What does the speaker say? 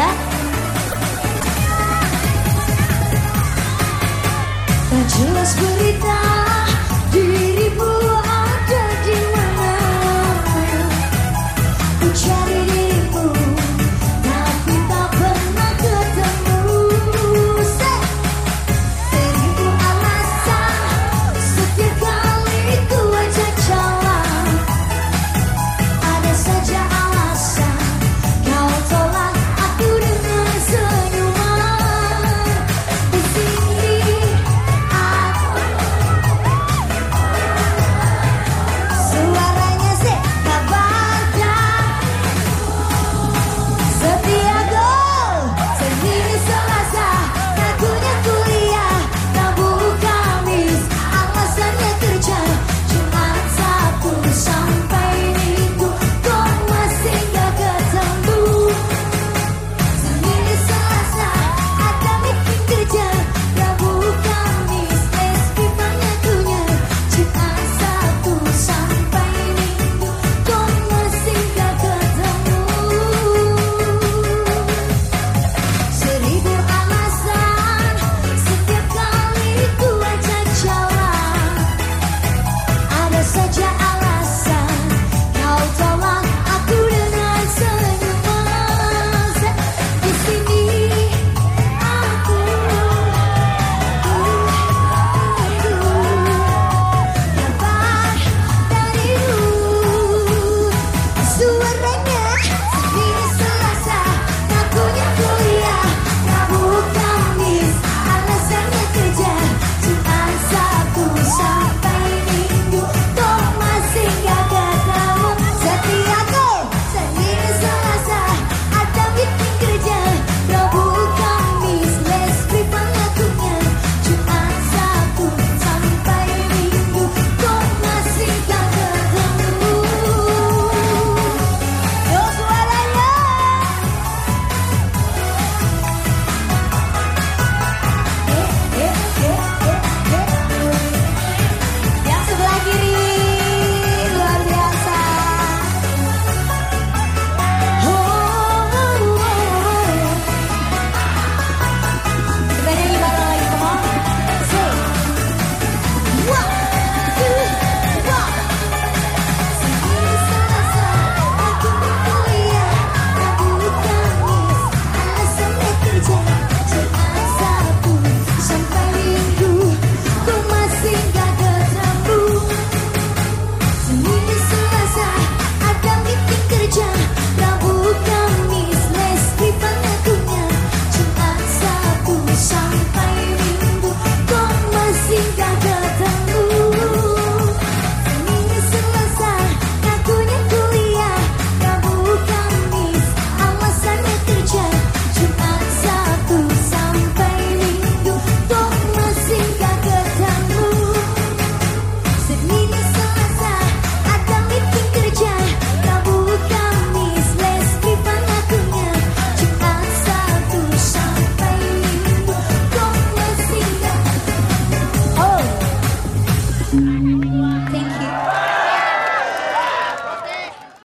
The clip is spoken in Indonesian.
ya. Tak jelas berita.